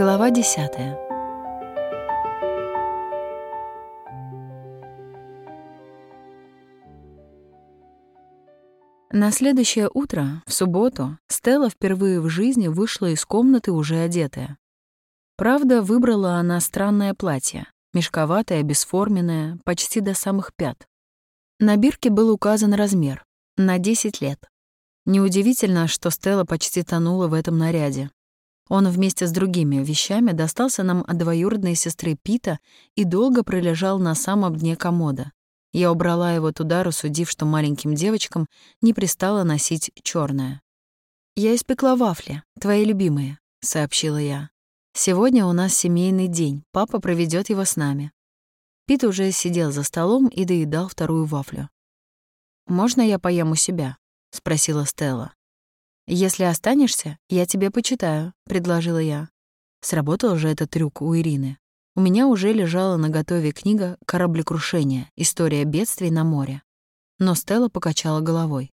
Глава десятая. На следующее утро, в субботу, Стелла впервые в жизни вышла из комнаты уже одетая. Правда, выбрала она странное платье, мешковатое, бесформенное, почти до самых пят. На бирке был указан размер — на 10 лет. Неудивительно, что Стелла почти тонула в этом наряде. Он вместе с другими вещами достался нам от двоюродной сестры Пита и долго пролежал на самом дне комода. Я убрала его туда, рассудив, что маленьким девочкам не пристало носить черное. «Я испекла вафли, твои любимые», — сообщила я. «Сегодня у нас семейный день, папа проведет его с нами». Пит уже сидел за столом и доедал вторую вафлю. «Можно я поем у себя?» — спросила Стелла. «Если останешься, я тебе почитаю», — предложила я. Сработал же этот трюк у Ирины. У меня уже лежала на готове книга «Кораблекрушение. История бедствий на море». Но Стелла покачала головой.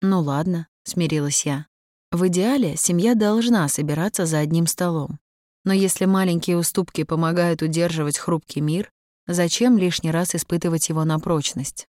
«Ну ладно», — смирилась я. «В идеале семья должна собираться за одним столом. Но если маленькие уступки помогают удерживать хрупкий мир, зачем лишний раз испытывать его на прочность?»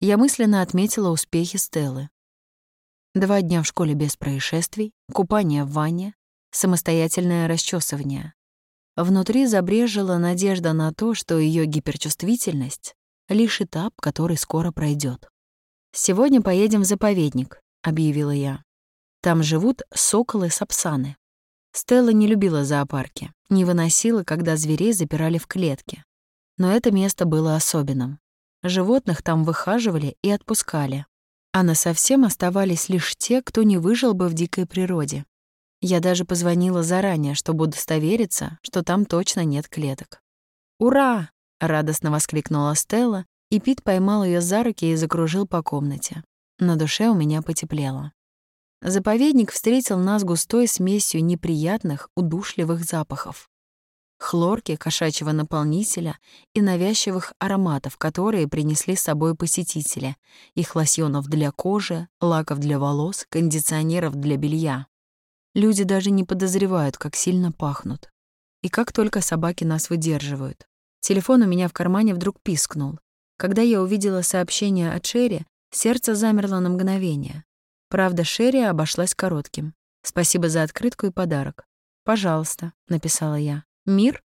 Я мысленно отметила успехи Стеллы. Два дня в школе без происшествий, купание в ванне, самостоятельное расчесывание. Внутри забрежила надежда на то, что ее гиперчувствительность — лишь этап, который скоро пройдет. «Сегодня поедем в заповедник», — объявила я. «Там живут соколы-сапсаны». Стелла не любила зоопарки, не выносила, когда зверей запирали в клетке. Но это место было особенным. Животных там выхаживали и отпускали, а на совсем оставались лишь те, кто не выжил бы в дикой природе. Я даже позвонила заранее, чтобы удостовериться, что там точно нет клеток. «Ура!» — радостно воскликнула Стелла, и Пит поймал ее за руки и закружил по комнате. На душе у меня потеплело. Заповедник встретил нас густой смесью неприятных, удушливых запахов хлорки, кошачьего наполнителя и навязчивых ароматов, которые принесли с собой посетители, их лосьонов для кожи, лаков для волос, кондиционеров для белья. Люди даже не подозревают, как сильно пахнут. И как только собаки нас выдерживают. Телефон у меня в кармане вдруг пискнул. Когда я увидела сообщение от Шерри, сердце замерло на мгновение. Правда, Шерри обошлась коротким. «Спасибо за открытку и подарок». «Пожалуйста», — написала я. Мир?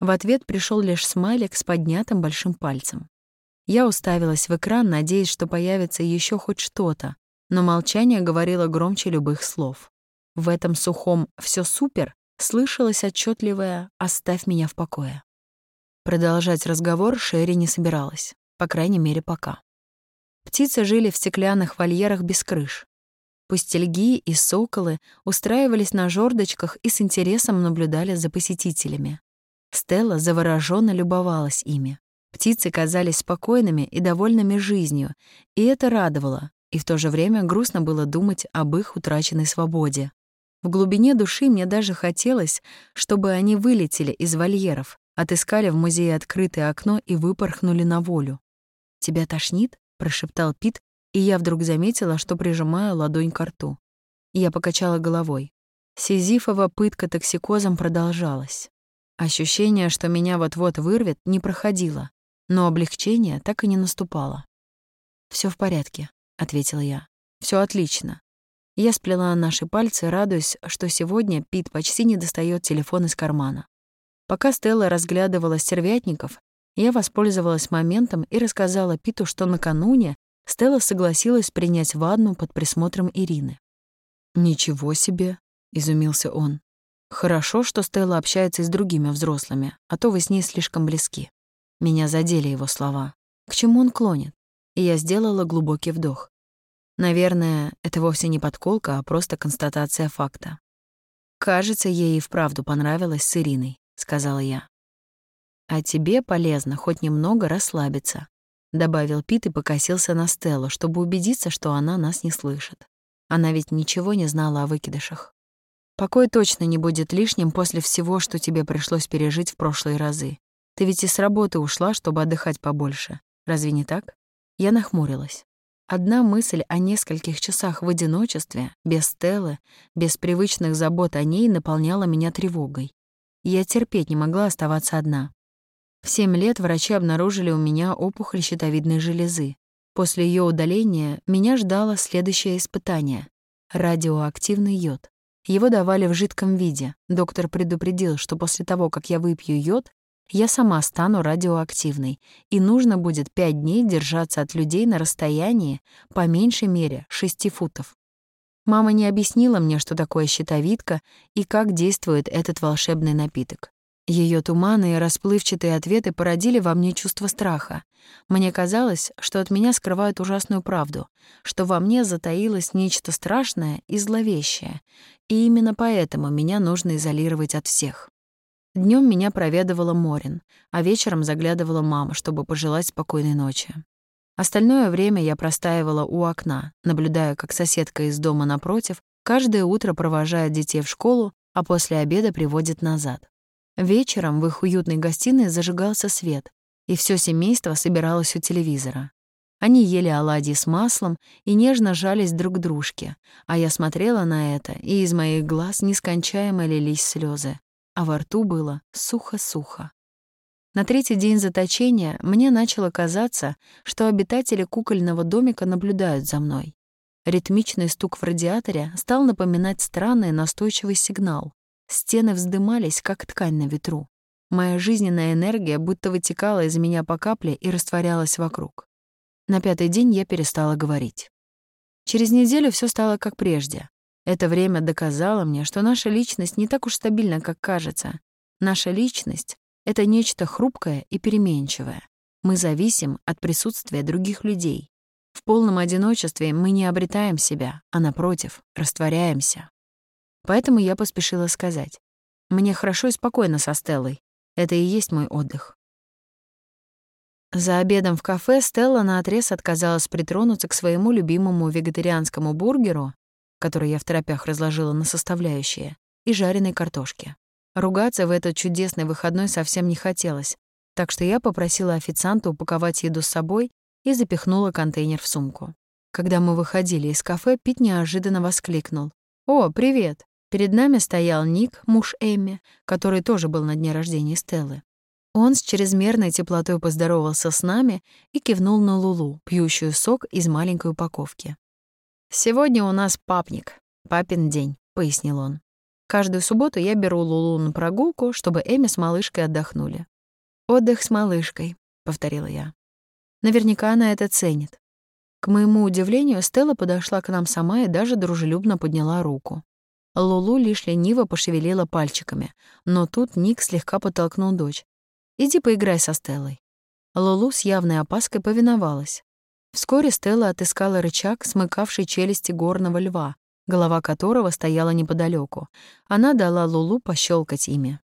В ответ пришел лишь смайлик с поднятым большим пальцем. Я уставилась в экран, надеясь, что появится еще хоть что-то, но молчание говорило громче любых слов. В этом сухом «все супер» слышалось отчетливое «оставь меня в покое». Продолжать разговор Шерри не собиралась, по крайней мере, пока. Птицы жили в стеклянных вольерах без крыш. Пустельги и соколы устраивались на жердочках и с интересом наблюдали за посетителями. Стелла завороженно любовалась ими. Птицы казались спокойными и довольными жизнью, и это радовало, и в то же время грустно было думать об их утраченной свободе. В глубине души мне даже хотелось, чтобы они вылетели из вольеров, отыскали в музее открытое окно и выпорхнули на волю. «Тебя тошнит?» — прошептал Пит, и я вдруг заметила, что прижимаю ладонь к рту. Я покачала головой. Сизифова пытка токсикозом продолжалась. Ощущение, что меня вот-вот вырвет, не проходило, но облегчение так и не наступало. Все в порядке», — ответила я. Все отлично». Я сплела наши пальцы, радуясь, что сегодня Пит почти не достает телефон из кармана. Пока Стелла разглядывала стервятников, я воспользовалась моментом и рассказала Питу, что накануне Стелла согласилась принять ванну под присмотром Ирины. «Ничего себе!» — изумился он. «Хорошо, что Стелла общается и с другими взрослыми, а то вы с ней слишком близки». Меня задели его слова. К чему он клонит? И я сделала глубокий вдох. Наверное, это вовсе не подколка, а просто констатация факта. «Кажется, ей и вправду понравилось с Ириной», — сказала я. «А тебе полезно хоть немного расслабиться добавил Пит и покосился на Стеллу, чтобы убедиться, что она нас не слышит. Она ведь ничего не знала о выкидышах. Покой точно не будет лишним после всего, что тебе пришлось пережить в прошлые разы. Ты ведь и с работы ушла, чтобы отдыхать побольше. Разве не так? Я нахмурилась. Одна мысль о нескольких часах в одиночестве, без Стеллы, без привычных забот о ней наполняла меня тревогой. Я терпеть не могла оставаться одна. В семь лет врачи обнаружили у меня опухоль щитовидной железы. После ее удаления меня ждало следующее испытание — радиоактивный йод. Его давали в жидком виде. Доктор предупредил, что после того, как я выпью йод, я сама стану радиоактивной, и нужно будет пять дней держаться от людей на расстоянии по меньшей мере шести футов. Мама не объяснила мне, что такое щитовидка и как действует этот волшебный напиток. Ее туманные расплывчатые ответы породили во мне чувство страха. Мне казалось, что от меня скрывают ужасную правду, что во мне затаилось нечто страшное и зловещее, и именно поэтому меня нужно изолировать от всех. Днем меня проведывала Морин, а вечером заглядывала мама, чтобы пожелать спокойной ночи. Остальное время я простаивала у окна, наблюдая, как соседка из дома напротив каждое утро провожает детей в школу, а после обеда приводит назад. Вечером в их уютной гостиной зажигался свет, и все семейство собиралось у телевизора. Они ели оладьи с маслом и нежно жались друг к дружке, а я смотрела на это, и из моих глаз нескончаемо лились слезы, а во рту было сухо-сухо. На третий день заточения мне начало казаться, что обитатели кукольного домика наблюдают за мной. Ритмичный стук в радиаторе стал напоминать странный настойчивый сигнал, Стены вздымались, как ткань на ветру. Моя жизненная энергия будто вытекала из меня по капле и растворялась вокруг. На пятый день я перестала говорить. Через неделю все стало как прежде. Это время доказало мне, что наша личность не так уж стабильна, как кажется. Наша личность — это нечто хрупкое и переменчивое. Мы зависим от присутствия других людей. В полном одиночестве мы не обретаем себя, а, напротив, растворяемся. Поэтому я поспешила сказать. Мне хорошо и спокойно со Стеллой. Это и есть мой отдых. За обедом в кафе Стелла наотрез отказалась притронуться к своему любимому вегетарианскому бургеру, который я в торопях разложила на составляющие, и жареной картошке. Ругаться в этот чудесный выходной совсем не хотелось, так что я попросила официанта упаковать еду с собой и запихнула контейнер в сумку. Когда мы выходили из кафе, Пит неожиданно воскликнул. «О, привет! Перед нами стоял Ник, муж Эмми, который тоже был на дне рождения Стеллы. Он с чрезмерной теплотой поздоровался с нами и кивнул на Лулу, пьющую сок из маленькой упаковки. «Сегодня у нас папник, папин день», — пояснил он. «Каждую субботу я беру Лулу на прогулку, чтобы Эми с малышкой отдохнули». «Отдых с малышкой», — повторила я. Наверняка она это ценит. К моему удивлению, Стелла подошла к нам сама и даже дружелюбно подняла руку. Лулу лишь лениво пошевелила пальчиками, но тут Ник слегка подтолкнул дочь. «Иди поиграй со Стеллой». Лулу с явной опаской повиновалась. Вскоре Стелла отыскала рычаг, смыкавший челюсти горного льва, голова которого стояла неподалеку. Она дала Лулу пощелкать ими.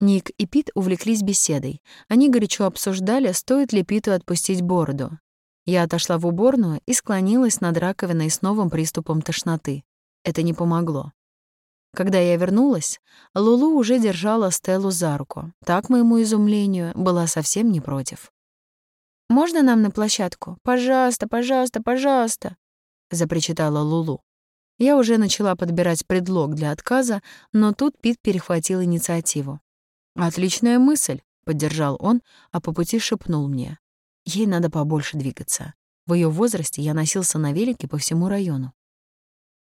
Ник и Пит увлеклись беседой. Они горячо обсуждали, стоит ли Питу отпустить бороду. Я отошла в уборную и склонилась над раковиной с новым приступом тошноты. Это не помогло. Когда я вернулась, Лулу уже держала Стеллу за руку. Так, моему изумлению, была совсем не против. «Можно нам на площадку? Пожалуйста, пожалуйста, пожалуйста!» — запричитала Лулу. Я уже начала подбирать предлог для отказа, но тут Пит перехватил инициативу. «Отличная мысль», — поддержал он, а по пути шепнул мне. «Ей надо побольше двигаться. В ее возрасте я носился на велике по всему району.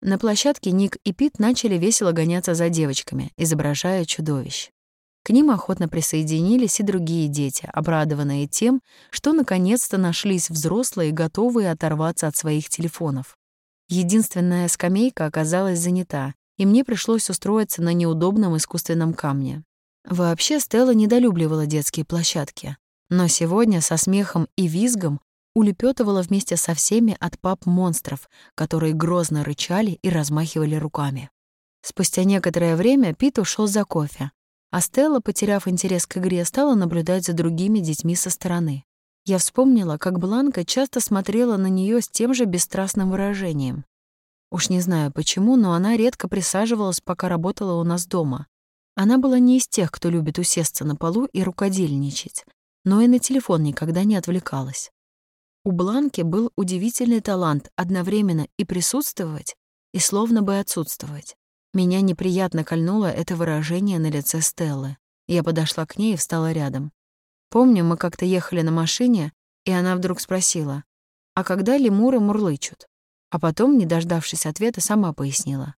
На площадке Ник и Пит начали весело гоняться за девочками, изображая чудовищ. К ним охотно присоединились и другие дети, обрадованные тем, что наконец-то нашлись взрослые, готовые оторваться от своих телефонов. Единственная скамейка оказалась занята, и мне пришлось устроиться на неудобном искусственном камне. Вообще Стелла недолюбливала детские площадки, но сегодня со смехом и визгом улепетывала вместе со всеми от пап-монстров, которые грозно рычали и размахивали руками. Спустя некоторое время Пит ушел за кофе, а Стелла, потеряв интерес к игре, стала наблюдать за другими детьми со стороны. Я вспомнила, как Бланка часто смотрела на нее с тем же бесстрастным выражением. Уж не знаю почему, но она редко присаживалась, пока работала у нас дома. Она была не из тех, кто любит усесться на полу и рукодельничать, но и на телефон никогда не отвлекалась. У Бланки был удивительный талант одновременно и присутствовать, и словно бы отсутствовать. Меня неприятно кольнуло это выражение на лице Стеллы. Я подошла к ней и встала рядом. Помню, мы как-то ехали на машине, и она вдруг спросила, «А когда лемуры мурлычут?» А потом, не дождавшись ответа, сама пояснила,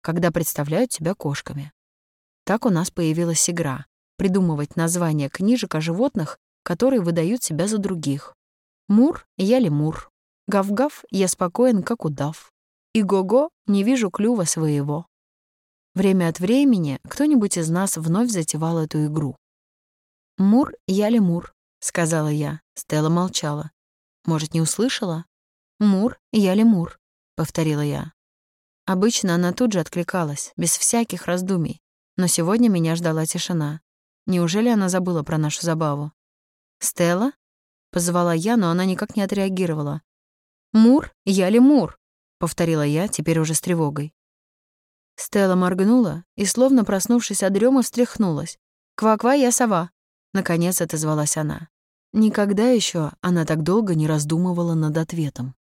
«Когда представляют себя кошками». Так у нас появилась игра — придумывать названия книжек о животных, которые выдают себя за других. Мур — я лемур. Гав-гав — я спокоен, как удав. И го-го — не вижу клюва своего. Время от времени кто-нибудь из нас вновь затевал эту игру. «Мур, я ли Мур?» — сказала я. Стелла молчала. «Может, не услышала?» «Мур, я ли Мур?» — повторила я. Обычно она тут же откликалась, без всяких раздумий. Но сегодня меня ждала тишина. Неужели она забыла про нашу забаву? «Стелла?» — позвала я, но она никак не отреагировала. «Мур, я ли Мур?» — повторила я, теперь уже с тревогой. Стелла моргнула и, словно проснувшись от дрёмы, встряхнулась. «Ква-ква, я сова!» Наконец отозвалась она. Никогда еще она так долго не раздумывала над ответом.